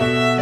Música